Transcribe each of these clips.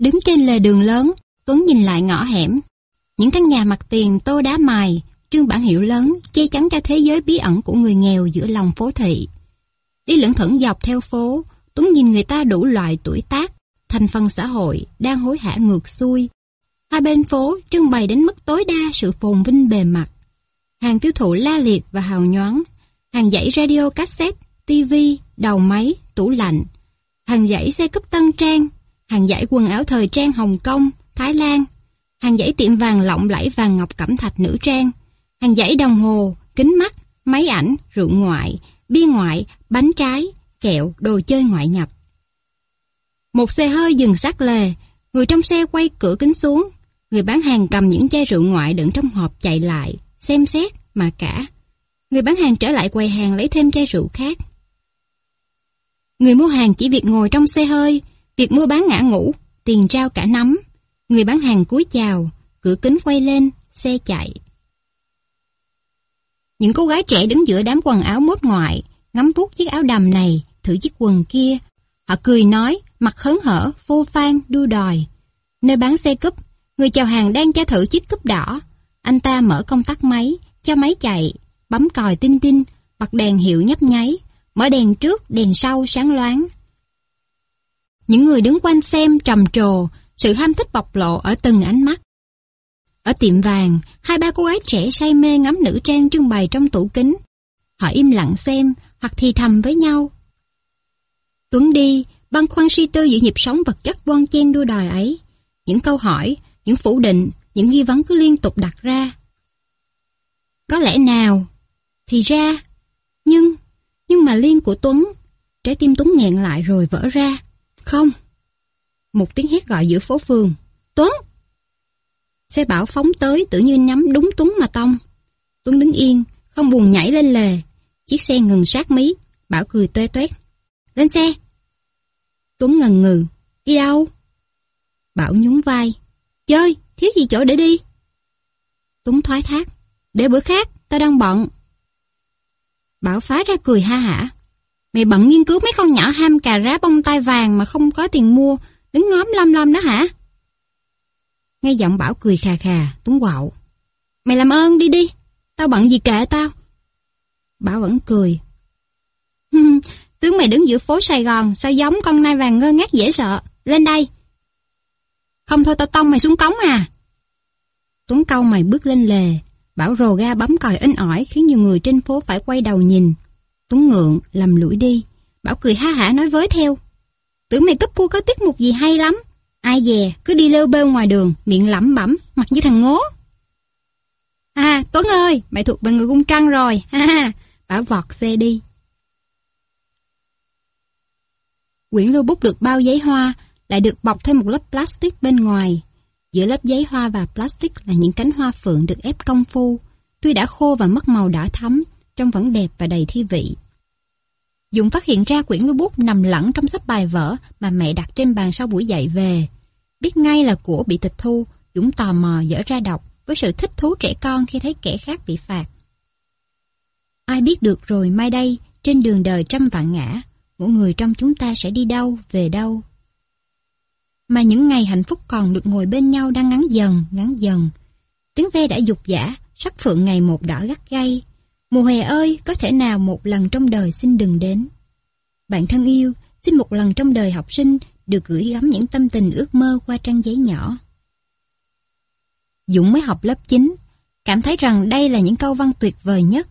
Đứng trên lề đường lớn, Tuấn nhìn lại ngõ hẻm. Những căn nhà mặt tiền tô đá mài, trương bản hiệu lớn che chắn cho thế giới bí ẩn của người nghèo giữa lòng phố thị. Đi lững thững dọc theo phố, Tuấn nhìn người ta đủ loại tuổi tác, thành phần xã hội đang hối hả ngược xuôi. Hai bên phố trưng bày đến mức tối đa sự phồn vinh bề mặt. Hàng tiêu thụ la liệt và hào nhoáng, hàng dãy radio cassette, TV, đầu máy, tủ lạnh, hàng dãy xe cấp tân trang, hàng dãy quần áo thời trang Hồng Kông, Thái Lan, hàng dãy tiệm vàng lộng lẫy vàng ngọc cẩm thạch nữ trang, hàng dãy đồng hồ, kính mắt, máy ảnh, rượu ngoại, bia ngoại, bánh trái, kẹo, đồ chơi ngoại nhập. Một xe hơi dừng sát lề, người trong xe quay cửa kính xuống, người bán hàng cầm những chai rượu ngoại đựng trong hộp chạy lại, xem xét mà cả. Người bán hàng trở lại quầy hàng lấy thêm chai rượu khác. Người mua hàng chỉ việc ngồi trong xe hơi, việc mua bán ngã ngủ, tiền trao cả nắm. Người bán hàng cúi chào, cửa kính quay lên, xe chạy. Những cô gái trẻ đứng giữa đám quần áo mốt ngoại, ngắm vuốt chiếc áo đầm này, thử chiếc quần kia. Họ cười nói, mặt hớn hở, phô phan, đua đòi. Nơi bán xe cúp, người chào hàng đang cho thử chiếc cúp đỏ. Anh ta mở công tắc máy, cho máy chạy, bấm còi tinh tinh, bật đèn hiệu nhấp nháy, mở đèn trước, đèn sau sáng loáng. Những người đứng quanh xem trầm trồ, sự ham thích bộc lộ ở từng ánh mắt. Ở tiệm vàng, hai ba cô gái trẻ say mê ngắm nữ trang trưng bày trong tủ kính. Họ im lặng xem, hoặc thì thầm với nhau. Tuấn đi, băng khoăn suy tư giữa nhịp sống vật chất bon chen đua đòi ấy. Những câu hỏi, những phủ định, những nghi vấn cứ liên tục đặt ra. Có lẽ nào? Thì ra. Nhưng, nhưng mà liên của Tuấn, trái tim Tuấn nghẹn lại rồi vỡ ra. Không. Một tiếng hét gọi giữa phố phường. Tuấn! Xe bảo phóng tới tự như nhắm đúng Tuấn mà tông. Tuấn đứng yên, không buồn nhảy lên lề. Chiếc xe ngừng sát mí, Bảo cười tuê tuét. Lên xe! Tuấn ngần ngừ. Đi đâu? Bảo nhún vai. Chơi, thiếu gì chỗ để đi? Tuấn thoái thác. Để bữa khác, tao đang bận. Bảo phá ra cười ha hả. Mày bận nghiên cứu mấy con nhỏ ham cà rá bông tai vàng mà không có tiền mua, đứng ngóm lom lom đó hả? Nghe giọng Bảo cười khà khà, Tuấn quạo. Mày làm ơn đi đi, tao bận gì kệ tao. Bảo vẫn cười. Tướng mày đứng giữa phố Sài Gòn, sao giống con nai vàng ngơ ngác dễ sợ. Lên đây. Không thôi tao tông mày xuống cống à. Tuấn câu mày bước lên lề. Bảo rồ ga bấm còi in ỏi khiến nhiều người trên phố phải quay đầu nhìn. Tuấn ngượng, lầm lũi đi. Bảo cười ha hả nói với theo. Tưởng mày cấp cua có tiết mục gì hay lắm. Ai dè, cứ đi lêu bêu ngoài đường, miệng lẩm bẩm, mặt như thằng ngố. À, Tuấn ơi, mày thuộc về người cung trăng rồi. Ha ha, Bảo vọt xe đi. Quyển lưu bút được bao giấy hoa, lại được bọc thêm một lớp plastic bên ngoài. Giữa lớp giấy hoa và plastic là những cánh hoa phượng được ép công phu, tuy đã khô và mất màu đỏ thắm, trông vẫn đẹp và đầy thi vị. Dũng phát hiện ra quyển lưu bút nằm lẫn trong sắp bài vở mà mẹ đặt trên bàn sau buổi dạy về. Biết ngay là của bị tịch thu, Dũng tò mò dở ra đọc với sự thích thú trẻ con khi thấy kẻ khác bị phạt. Ai biết được rồi mai đây, trên đường đời trăm vạn ngã, mỗi người trong chúng ta sẽ đi đâu, về đâu. Mà những ngày hạnh phúc còn được ngồi bên nhau đang ngắn dần, ngắn dần. Tiếng ve đã dục giả, sắc phượng ngày một đỏ gắt gay. Mùa hè ơi, có thể nào một lần trong đời xin đừng đến. Bạn thân yêu, xin một lần trong đời học sinh được gửi gắm những tâm tình ước mơ qua trang giấy nhỏ. Dũng mới học lớp 9, cảm thấy rằng đây là những câu văn tuyệt vời nhất.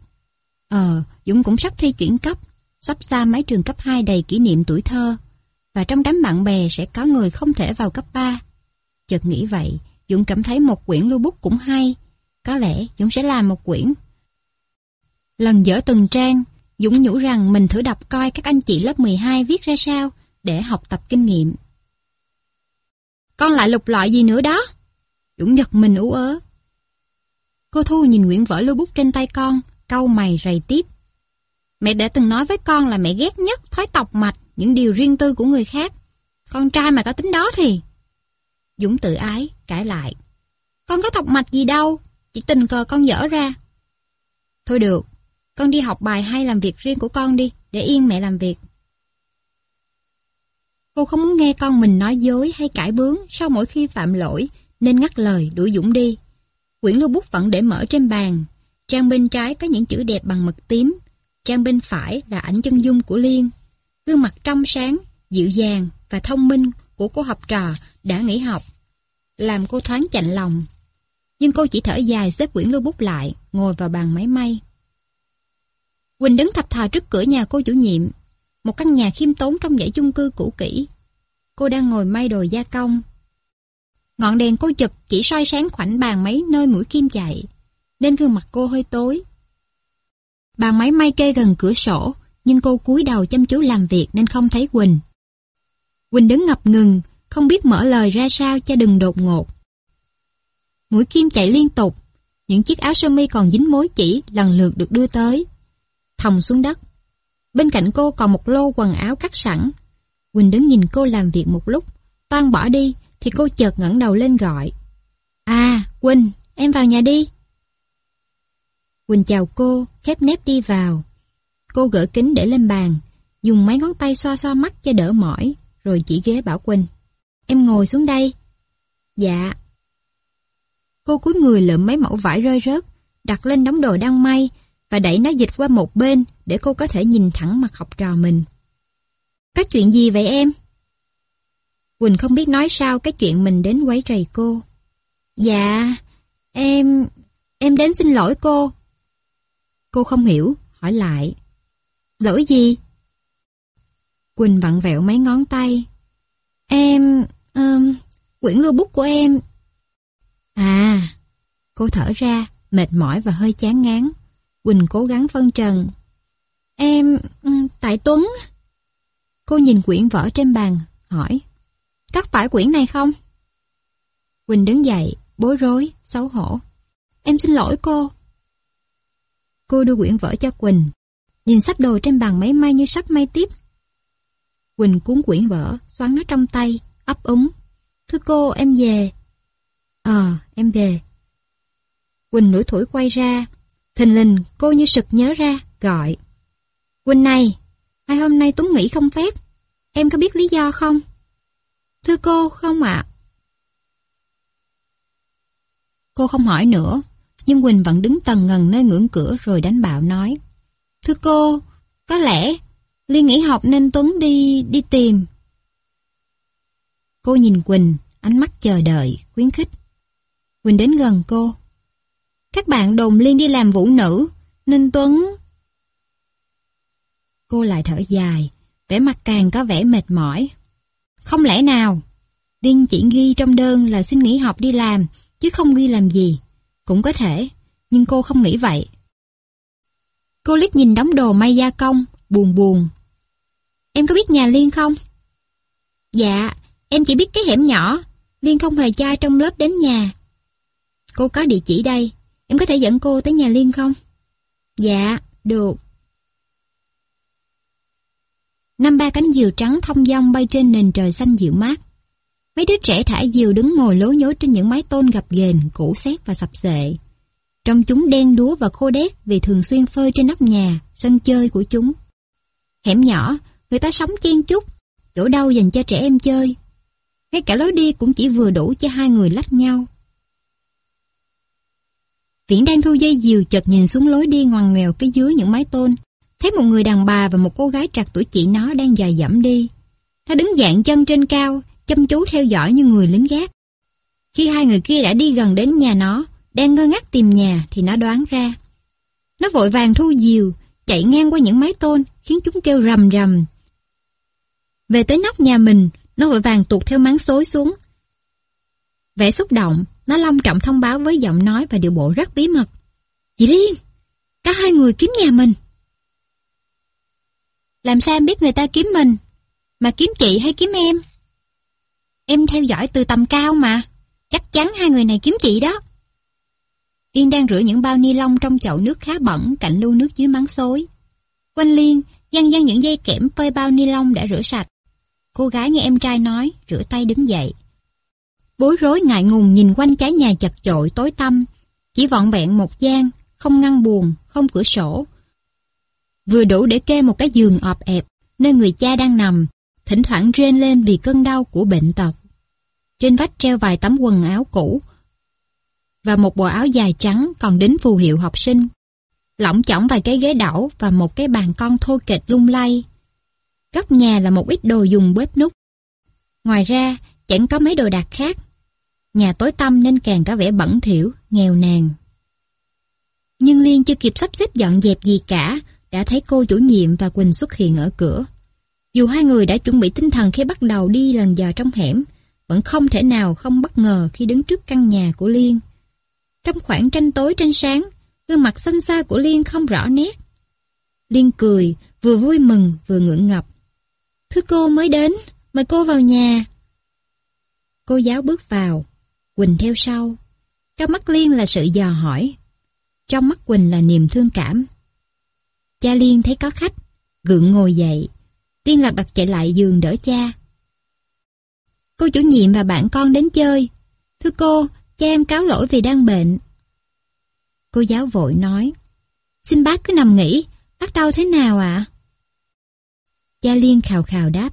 Ờ, Dũng cũng sắp thi chuyển cấp, sắp xa mái trường cấp 2 đầy kỷ niệm tuổi thơ. Và trong đám bạn bè sẽ có người không thể vào cấp 3. Chợt nghĩ vậy, Dũng cảm thấy một quyển lưu bút cũng hay. Có lẽ Dũng sẽ làm một quyển. Lần dở từng trang, Dũng nhủ rằng mình thử đọc coi các anh chị lớp 12 viết ra sao để học tập kinh nghiệm. Con lại lục lọi gì nữa đó? Dũng giật mình ú ớ. Cô Thu nhìn Nguyễn vở lưu bút trên tay con, câu mày rầy tiếp. Mẹ đã từng nói với con là mẹ ghét nhất thói tọc mạch những điều riêng tư của người khác. Con trai mà có tính đó thì... Dũng tự ái, cãi lại. Con có thọc mạch gì đâu, chỉ tình cờ con dở ra. Thôi được, con đi học bài hay làm việc riêng của con đi, để yên mẹ làm việc. Cô không muốn nghe con mình nói dối hay cãi bướng sau mỗi khi phạm lỗi, nên ngắt lời đuổi Dũng đi. Quyển lưu bút vẫn để mở trên bàn. Trang bên trái có những chữ đẹp bằng mực tím. Trang bên phải là ảnh chân dung của Liên. Gương mặt trong sáng, dịu dàng và thông minh của cô học trò đã nghỉ học. Làm cô thoáng chạnh lòng. Nhưng cô chỉ thở dài xếp quyển lưu bút lại, ngồi vào bàn máy may. Quỳnh đứng thập thà trước cửa nhà cô chủ nhiệm. Một căn nhà khiêm tốn trong dãy chung cư cũ kỹ. Cô đang ngồi may đồ gia công. Ngọn đèn cô chụp chỉ soi sáng khoảnh bàn máy nơi mũi kim chạy, nên gương mặt cô hơi tối. Bàn máy may kê gần cửa sổ, nhưng cô cúi đầu chăm chú làm việc nên không thấy Quỳnh. Quỳnh đứng ngập ngừng, không biết mở lời ra sao cho đừng đột ngột. Mũi kim chạy liên tục, những chiếc áo sơ mi còn dính mối chỉ lần lượt được đưa tới. Thòng xuống đất. Bên cạnh cô còn một lô quần áo cắt sẵn. Quỳnh đứng nhìn cô làm việc một lúc, toan bỏ đi thì cô chợt ngẩng đầu lên gọi. À, Quỳnh, em vào nhà đi. Quỳnh chào cô, khép nép đi vào. Cô gỡ kính để lên bàn, dùng mấy ngón tay xoa xoa mắt cho đỡ mỏi, rồi chỉ ghế bảo Quỳnh. Em ngồi xuống đây. Dạ. Cô cúi người lượm mấy mẫu vải rơi rớt, đặt lên đống đồ đang may và đẩy nó dịch qua một bên để cô có thể nhìn thẳng mặt học trò mình. Có chuyện gì vậy em? Quỳnh không biết nói sao cái chuyện mình đến quấy rầy cô. Dạ, em... em đến xin lỗi cô. Cô không hiểu, hỏi lại. Lỗi gì? Quỳnh vặn vẹo mấy ngón tay. Em... Um, quyển lưu bút của em... À... Cô thở ra, mệt mỏi và hơi chán ngán. Quỳnh cố gắng phân trần. Em... Ừ, Tại Tuấn... Cô nhìn quyển vở trên bàn, hỏi. Cắt phải quyển này không? Quỳnh đứng dậy, bối rối, xấu hổ. Em xin lỗi cô. Cô đưa quyển vở cho Quỳnh. Nhìn sắp đồ trên bàn máy may như sắp may tiếp. Quỳnh cuốn quyển vở, xoắn nó trong tay, ấp úng. Thưa cô, em về. Ờ, em về. Quỳnh lủi thổi quay ra. Thình lình, cô như sực nhớ ra, gọi. Quỳnh này, hai hôm nay Tuấn nghỉ không phép. Em có biết lý do không? Thưa cô, không ạ. Cô không hỏi nữa, nhưng Quỳnh vẫn đứng tần ngần nơi ngưỡng cửa rồi đánh bạo nói. Thưa cô, có lẽ Liên nghỉ học nên Tuấn đi đi tìm. Cô nhìn Quỳnh, ánh mắt chờ đợi, khuyến khích. Quỳnh đến gần cô. Các bạn đồn Liên đi làm vũ nữ, ninh Tuấn... Cô lại thở dài, vẻ mặt càng có vẻ mệt mỏi. Không lẽ nào? Liên chỉ ghi trong đơn là xin nghỉ học đi làm, chứ không ghi làm gì. Cũng có thể, nhưng cô không nghĩ vậy. Cô liếc nhìn đống đồ may gia công, buồn buồn. Em có biết nhà Liên không? Dạ, em chỉ biết cái hẻm nhỏ. Liên không hề trai trong lớp đến nhà. Cô có địa chỉ đây. Em có thể dẫn cô tới nhà Liên không? Dạ, được. Năm ba cánh diều trắng thông dong bay trên nền trời xanh dịu mát. Mấy đứa trẻ thả diều đứng ngồi lố nhố trên những mái tôn gập ghềnh, cũ xét và sập sệ. Trong chúng đen đúa và khô đét vì thường xuyên phơi trên nóc nhà, sân chơi của chúng. Hẻm nhỏ, người ta sống chen chúc, chỗ đâu dành cho trẻ em chơi. Ngay cả lối đi cũng chỉ vừa đủ cho hai người lách nhau. Viễn đang thu dây diều chợt nhìn xuống lối đi ngoằn nghèo phía dưới những mái tôn, thấy một người đàn bà và một cô gái trạc tuổi chị nó đang dài dẫm đi. Nó đứng dạng chân trên cao, chăm chú theo dõi như người lính gác. Khi hai người kia đã đi gần đến nhà nó, đang ngơ ngác tìm nhà thì nó đoán ra. Nó vội vàng thu diều, chạy ngang qua những mái tôn, khiến chúng kêu rầm rầm. Về tới nóc nhà mình, nó vội vàng tuột theo máng xối xuống. Vẻ xúc động, nó long trọng thông báo với giọng nói và điệu bộ rất bí mật. Chị Liên, cả hai người kiếm nhà mình. Làm sao em biết người ta kiếm mình? Mà kiếm chị hay kiếm em? Em theo dõi từ tầm cao mà. Chắc chắn hai người này kiếm chị đó. Yên đang rửa những bao ni lông trong chậu nước khá bẩn cạnh lưu nước dưới máng xối. Quanh Liên, dăng dăng những dây kẽm phơi bao ni lông đã rửa sạch. Cô gái nghe em trai nói, rửa tay đứng dậy. Bối rối ngại ngùng nhìn quanh trái nhà chật chội tối tăm, chỉ vọn vẹn một gian, không ngăn buồn, không cửa sổ. Vừa đủ để kê một cái giường ọp ẹp, nơi người cha đang nằm, thỉnh thoảng rên lên vì cơn đau của bệnh tật. Trên vách treo vài tấm quần áo cũ và một bộ áo dài trắng còn đính phù hiệu học sinh. Lỏng chỏng vài cái ghế đảo và một cái bàn con thô kệch lung lay. Góc nhà là một ít đồ dùng bếp nút. Ngoài ra, chẳng có mấy đồ đạc khác. Nhà tối tăm nên càng có vẻ bẩn thỉu, nghèo nàn. Nhưng Liên chưa kịp sắp xếp dọn dẹp gì cả, đã thấy cô chủ nhiệm và Quỳnh xuất hiện ở cửa. Dù hai người đã chuẩn bị tinh thần khi bắt đầu đi lần dò trong hẻm, vẫn không thể nào không bất ngờ khi đứng trước căn nhà của Liên. Trong khoảng tranh tối tranh sáng, gương mặt xanh xa của Liên không rõ nét. Liên cười, vừa vui mừng vừa ngưỡng ngập. Thưa cô mới đến, mời cô vào nhà. Cô giáo bước vào, Quỳnh theo sau. Trong mắt Liên là sự dò hỏi. Trong mắt Quỳnh là niềm thương cảm. Cha Liên thấy có khách, gượng ngồi dậy. Liên lạc đặt chạy lại giường đỡ cha. Cô chủ nhiệm và bạn con đến chơi. Thưa cô, cha em cáo lỗi vì đang bệnh. Cô giáo vội nói. Xin bác cứ nằm nghỉ, bác đau thế nào ạ? Cha Liên khào khào đáp.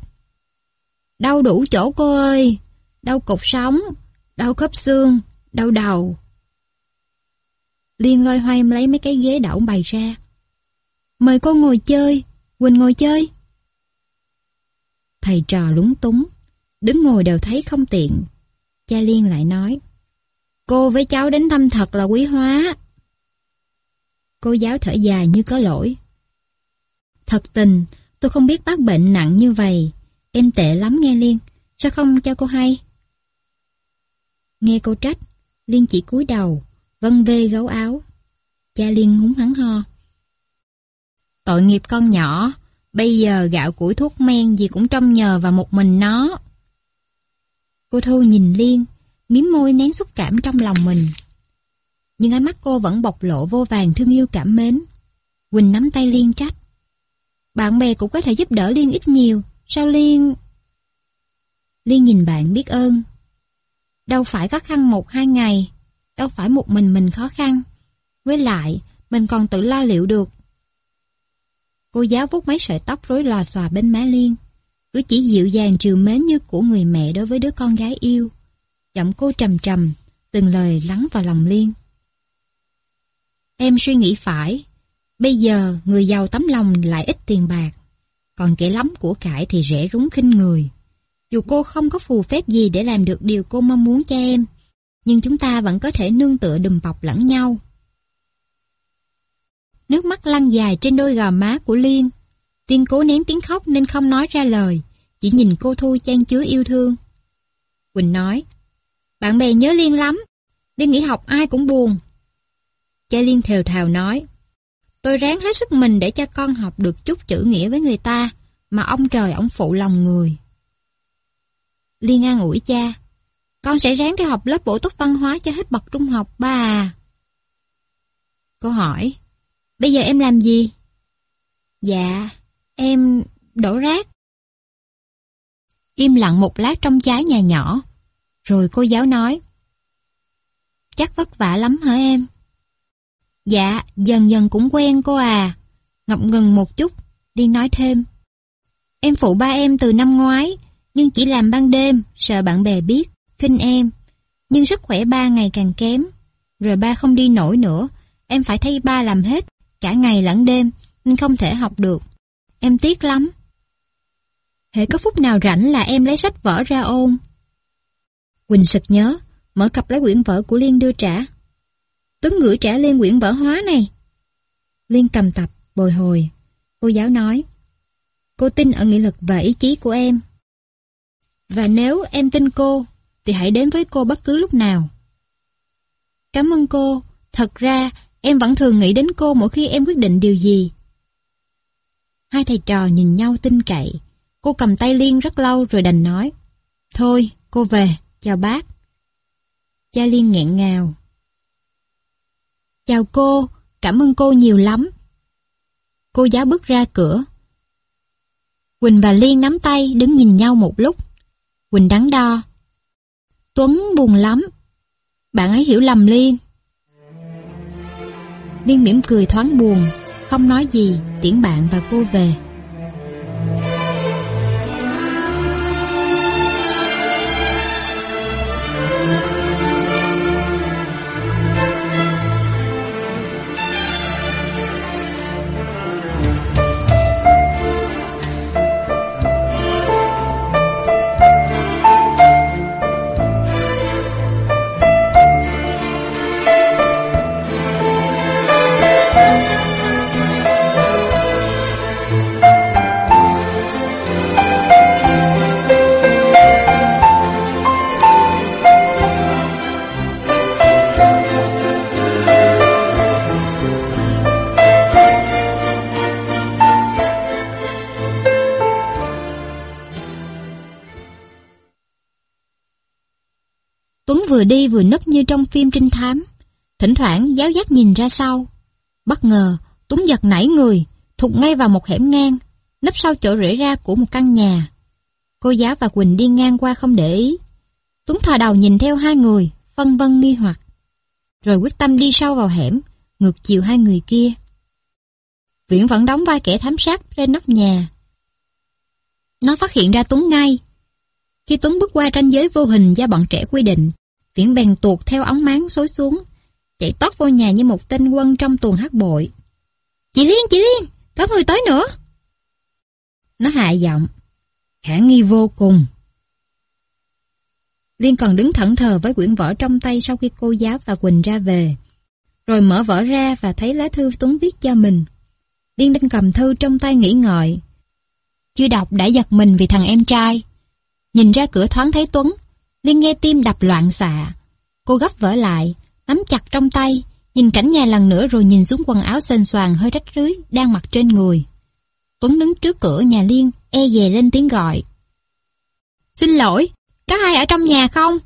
Đau đủ chỗ cô ơi, đau cột sống, đau khớp xương, đau đầu. Liên loay hoay lấy mấy cái ghế đảo bày ra. Mời cô ngồi chơi, Quỳnh ngồi chơi. Thầy trò lúng túng, đứng ngồi đều thấy không tiện. Cha Liên lại nói, cô với cháu đến thăm thật là quý hóa. Cô giáo thở dài như có lỗi. Thật tình, tôi không biết bác bệnh nặng như vậy. Em tệ lắm nghe Liên, sao không cho cô hay? Nghe cô trách, Liên chỉ cúi đầu, vân vê gấu áo. Cha Liên húng hắn ho. Tội nghiệp con nhỏ, bây giờ gạo củi thuốc men gì cũng trông nhờ vào một mình nó. Cô Thu nhìn Liên, miếm môi nén xúc cảm trong lòng mình. Nhưng ánh mắt cô vẫn bộc lộ vô vàng thương yêu cảm mến. Quỳnh nắm tay Liên trách. Bạn bè cũng có thể giúp đỡ Liên ít nhiều, sao Liên... Liên nhìn bạn biết ơn. Đâu phải khó khăn một hai ngày, đâu phải một mình mình khó khăn. Với lại, mình còn tự lo liệu được. Cô giáo vuốt mấy sợi tóc rối lò xòa bên má Liên. Cứ chỉ dịu dàng trừ mến như của người mẹ đối với đứa con gái yêu. Giọng cô trầm trầm, từng lời lắng vào lòng Liên. Em suy nghĩ phải. Bây giờ người giàu tấm lòng lại ít tiền bạc. Còn kẻ lắm của cải thì rẻ rúng khinh người. Dù cô không có phù phép gì để làm được điều cô mong muốn cho em, nhưng chúng ta vẫn có thể nương tựa đùm bọc lẫn nhau. Nước mắt lăn dài trên đôi gò má của Liên. Tiên cố nén tiếng khóc nên không nói ra lời, chỉ nhìn cô Thu chan chứa yêu thương. Quỳnh nói, bạn bè nhớ Liên lắm, đi nghỉ học ai cũng buồn. Cha Liên thều thào nói, tôi ráng hết sức mình để cho con học được chút chữ nghĩa với người ta, mà ông trời ông phụ lòng người. Liên an ủi cha, con sẽ ráng đi học lớp bổ túc văn hóa cho hết bậc trung học ba à. Cô hỏi, Bây giờ em làm gì? Dạ, em đổ rác. Im lặng một lát trong trái nhà nhỏ. Rồi cô giáo nói. Chắc vất vả lắm hả em? Dạ, dần dần cũng quen cô à. Ngập ngừng một chút, đi nói thêm. Em phụ ba em từ năm ngoái, nhưng chỉ làm ban đêm, sợ bạn bè biết, khinh em. Nhưng sức khỏe ba ngày càng kém. Rồi ba không đi nổi nữa, em phải thay ba làm hết cả ngày lẫn đêm nên không thể học được. Em tiếc lắm. Hệ có phút nào rảnh là em lấy sách vở ra ôn. Quỳnh sực nhớ, mở cặp lấy quyển vở của Liên đưa trả. Tuấn gửi trả Liên quyển vở hóa này. Liên cầm tập, bồi hồi. Cô giáo nói, cô tin ở nghị lực và ý chí của em. Và nếu em tin cô, thì hãy đến với cô bất cứ lúc nào. Cảm ơn cô, thật ra Em vẫn thường nghĩ đến cô mỗi khi em quyết định điều gì. Hai thầy trò nhìn nhau tin cậy. Cô cầm tay Liên rất lâu rồi đành nói. Thôi, cô về, chào bác. Cha Liên nghẹn ngào. Chào cô, cảm ơn cô nhiều lắm. Cô giáo bước ra cửa. Quỳnh và Liên nắm tay đứng nhìn nhau một lúc. Quỳnh đắn đo. Tuấn buồn lắm. Bạn ấy hiểu lầm Liên. Liên mỉm cười thoáng buồn, Không nói gì, tiễn bạn và cô về vừa đi vừa nấp như trong phim trinh thám. Thỉnh thoảng giáo giác nhìn ra sau. Bất ngờ, Tuấn giật nảy người, thụt ngay vào một hẻm ngang, nấp sau chỗ rễ ra của một căn nhà. Cô giáo và Quỳnh đi ngang qua không để ý. Tuấn thò đầu nhìn theo hai người, phân vân nghi hoặc. Rồi quyết tâm đi sâu vào hẻm, ngược chiều hai người kia. Viễn vẫn đóng vai kẻ thám sát trên nóc nhà. Nó phát hiện ra Tuấn ngay. Khi Tuấn bước qua ranh giới vô hình do bọn trẻ quy định, Viễn bèn tuột theo ống máng xối xuống, chạy tót vô nhà như một tên quân trong tuần hát bội. Chị Liên, chị Liên, có người tới nữa. Nó hạ giọng, khả nghi vô cùng. Liên còn đứng thẫn thờ với quyển vở trong tay sau khi cô giáo và Quỳnh ra về. Rồi mở vở ra và thấy lá thư Tuấn viết cho mình. Liên đang cầm thư trong tay nghĩ ngợi. Chưa đọc đã giật mình vì thằng em trai. Nhìn ra cửa thoáng thấy Tuấn, Liên nghe tim đập loạn xạ. Cô gấp vỡ lại, nắm chặt trong tay, nhìn cảnh nhà lần nữa rồi nhìn xuống quần áo xên xoàng hơi rách rưới đang mặc trên người. Tuấn đứng trước cửa nhà Liên, e dè lên tiếng gọi. Xin lỗi, có ai ở trong nhà không?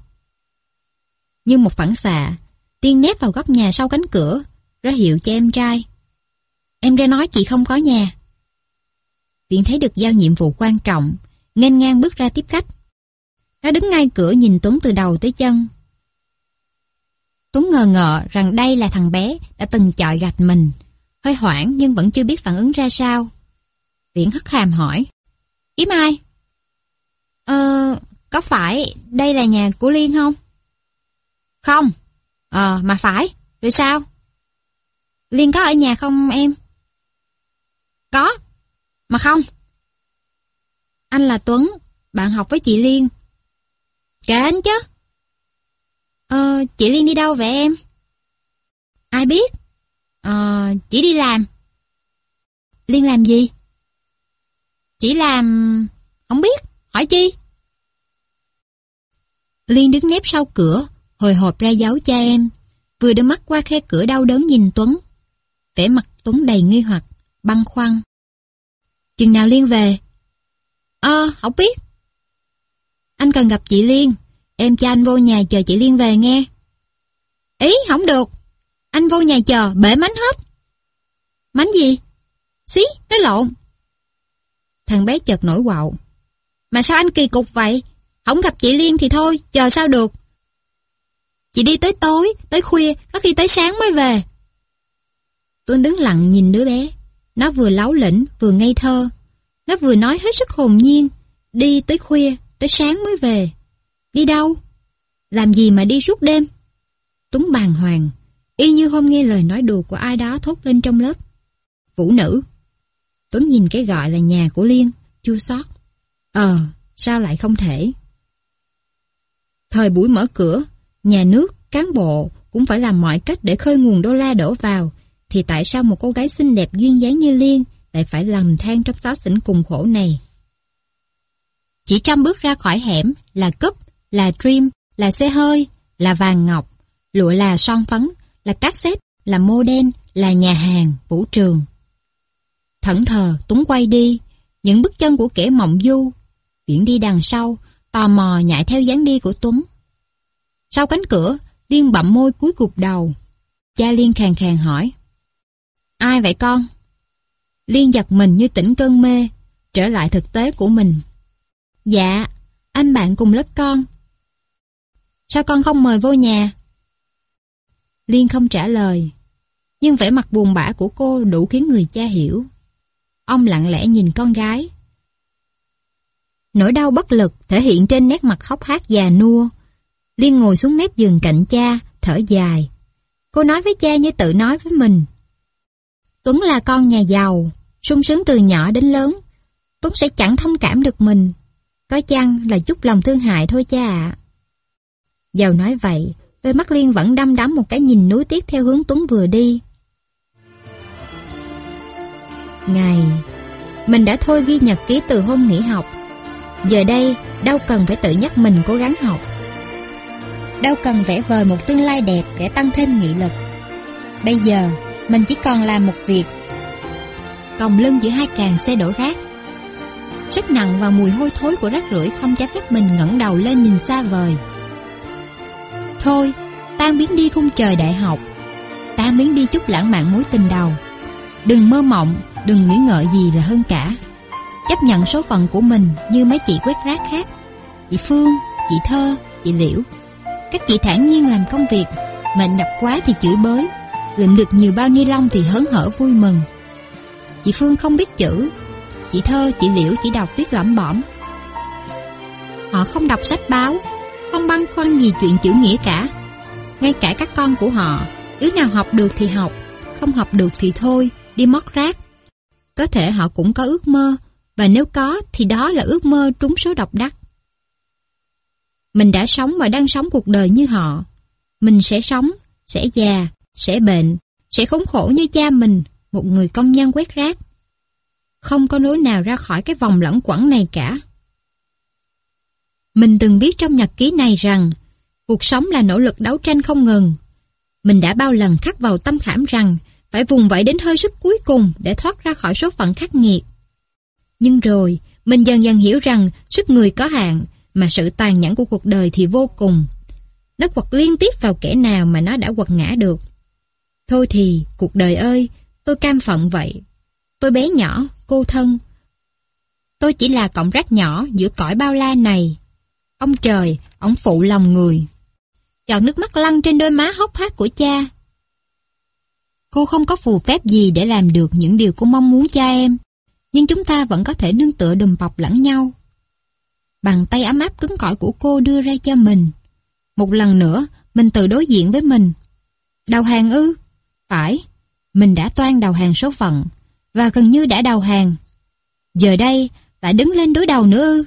Như một phản xạ, Tiên nép vào góc nhà sau cánh cửa, ra hiệu cho em trai. Em ra nói chị không có nhà. Viện thấy được giao nhiệm vụ quan trọng, nghênh ngang bước ra tiếp khách. Nó đứng ngay cửa nhìn Tuấn từ đầu tới chân. Tuấn ngờ ngợ rằng đây là thằng bé đã từng chọi gạch mình. Hơi hoảng nhưng vẫn chưa biết phản ứng ra sao. Viễn hất hàm hỏi. Yếm ai? Ờ, có phải đây là nhà của Liên không? Không. Ờ, mà phải. Rồi sao? Liên có ở nhà không em? Có. Mà không. Anh là Tuấn, bạn học với chị Liên. Cả anh chứ. Ờ, chị Liên đi đâu vậy em? Ai biết? Ờ, chị đi làm. Liên làm gì? Chỉ làm... Không biết, hỏi chi? Liên đứng nép sau cửa, hồi hộp ra dấu cha em, vừa đưa mắt qua khe cửa đau đớn nhìn Tuấn. vẻ mặt Tuấn đầy nghi hoặc, băn khoăn. Chừng nào Liên về? Ờ, không biết. Anh cần gặp chị Liên, em cho anh vô nhà chờ chị Liên về nghe. Ý, không được. Anh vô nhà chờ, bể mánh hết. Mánh gì? Xí, nó lộn. Thằng bé chợt nổi quạo. Mà sao anh kỳ cục vậy? Không gặp chị Liên thì thôi, chờ sao được. Chị đi tới tối, tới khuya, có khi tới sáng mới về. Tôi đứng lặng nhìn đứa bé. Nó vừa láo lĩnh, vừa ngây thơ. Nó vừa nói hết sức hồn nhiên. Đi tới khuya, tới sáng mới về. Đi đâu? Làm gì mà đi suốt đêm? Tuấn bàng hoàng, y như hôm nghe lời nói đùa của ai đó thốt lên trong lớp. Vũ nữ. Tuấn nhìn cái gọi là nhà của Liên, chua xót. Ờ, sao lại không thể? Thời buổi mở cửa, nhà nước, cán bộ cũng phải làm mọi cách để khơi nguồn đô la đổ vào, thì tại sao một cô gái xinh đẹp duyên dáng như Liên lại phải lầm than trong xó xỉnh cùng khổ này? Chỉ trăm bước ra khỏi hẻm là cúp, là dream, là xe hơi, là vàng ngọc, lụa là son phấn, là cassette, là mô đen, là nhà hàng, vũ trường. Thẫn thờ, Tuấn quay đi, những bước chân của kẻ mộng du, Viễn đi đằng sau, tò mò nhại theo dáng đi của Tuấn. Sau cánh cửa, Liên bậm môi cuối cục đầu. Cha Liên khàn khàn hỏi. Ai vậy con? Liên giật mình như tỉnh cơn mê, trở lại thực tế của mình. Dạ, anh bạn cùng lớp con. Sao con không mời vô nhà? Liên không trả lời, nhưng vẻ mặt buồn bã của cô đủ khiến người cha hiểu. Ông lặng lẽ nhìn con gái. Nỗi đau bất lực thể hiện trên nét mặt khóc hát già nua. Liên ngồi xuống mép giường cạnh cha, thở dài. Cô nói với cha như tự nói với mình. Tuấn là con nhà giàu, sung sướng từ nhỏ đến lớn. Tuấn sẽ chẳng thông cảm được mình. Có chăng là chút lòng thương hại thôi cha ạ. Giàu nói vậy, đôi mắt Liên vẫn đăm đắm một cái nhìn nuối tiếc theo hướng Tuấn vừa đi. Ngày, mình đã thôi ghi nhật ký từ hôm nghỉ học. Giờ đây, đâu cần phải tự nhắc mình cố gắng học. Đâu cần vẽ vời một tương lai đẹp để tăng thêm nghị lực. Bây giờ, mình chỉ còn làm một việc. Còng lưng giữa hai càng xe đổ rác. Sức nặng và mùi hôi thối của rác rưởi không cho phép mình ngẩng đầu lên nhìn xa vời. Thôi, tan biến đi khung trời đại học, tan biến đi chút lãng mạn mối tình đầu. Đừng mơ mộng, đừng nghĩ ngợi gì là hơn cả. Chấp nhận số phận của mình như mấy chị quét rác khác. Chị Phương, chị Thơ, chị Liễu. Các chị thản nhiên làm công việc, mệt nhọc quá thì chửi bới, lượm được nhiều bao ni lông thì hớn hở vui mừng. Chị Phương không biết chữ, chị Thơ, chị Liễu chỉ đọc viết lẩm bẩm. Họ không đọc sách báo, không băn khoăn gì chuyện chữ nghĩa cả. Ngay cả các con của họ, đứa nào học được thì học, không học được thì thôi, đi mót rác. Có thể họ cũng có ước mơ, và nếu có thì đó là ước mơ trúng số độc đắc. Mình đã sống và đang sống cuộc đời như họ. Mình sẽ sống, sẽ già, sẽ bệnh, sẽ khốn khổ như cha mình, một người công nhân quét rác. Không có lối nào ra khỏi cái vòng lẫn quẩn này cả. Mình từng biết trong nhật ký này rằng cuộc sống là nỗ lực đấu tranh không ngừng. Mình đã bao lần khắc vào tâm khảm rằng phải vùng vẫy đến hơi sức cuối cùng để thoát ra khỏi số phận khắc nghiệt. Nhưng rồi, mình dần dần hiểu rằng sức người có hạn, mà sự tàn nhẫn của cuộc đời thì vô cùng. Nó quật liên tiếp vào kẻ nào mà nó đã quật ngã được. Thôi thì, cuộc đời ơi, tôi cam phận vậy. Tôi bé nhỏ, cô thân. Tôi chỉ là cọng rác nhỏ giữa cõi bao la này. Ông trời, ông phụ lòng người. Giọt nước mắt lăn trên đôi má hốc hác của cha. Cô không có phù phép gì để làm được những điều cô mong muốn cha em. Nhưng chúng ta vẫn có thể nương tựa đùm bọc lẫn nhau. Bàn tay ấm áp cứng cỏi của cô đưa ra cho mình. Một lần nữa, mình tự đối diện với mình. Đầu hàng ư? Phải, mình đã toan đầu hàng số phận, và gần như đã đầu hàng. Giờ đây, lại đứng lên đối đầu nữa ư?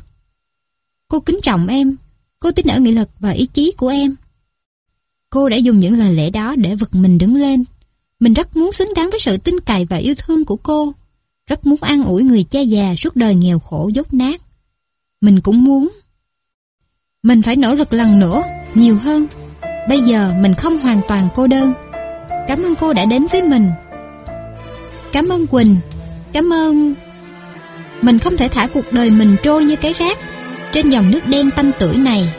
Cô kính trọng em, cô tin ở nghị lực và ý chí của em. Cô đã dùng những lời lẽ đó để vực mình đứng lên. Mình rất muốn xứng đáng với sự tin cậy và yêu thương của cô. Rất muốn an ủi người cha già suốt đời nghèo khổ dốt nát. Mình cũng muốn. Mình phải nỗ lực lần nữa, nhiều hơn. Bây giờ mình không hoàn toàn cô đơn. Cảm ơn cô đã đến với mình. Cảm ơn Quỳnh. Cảm ơn... Mình không thể thả cuộc đời mình trôi như cái rác trên dòng nước đen tanh tưởi này.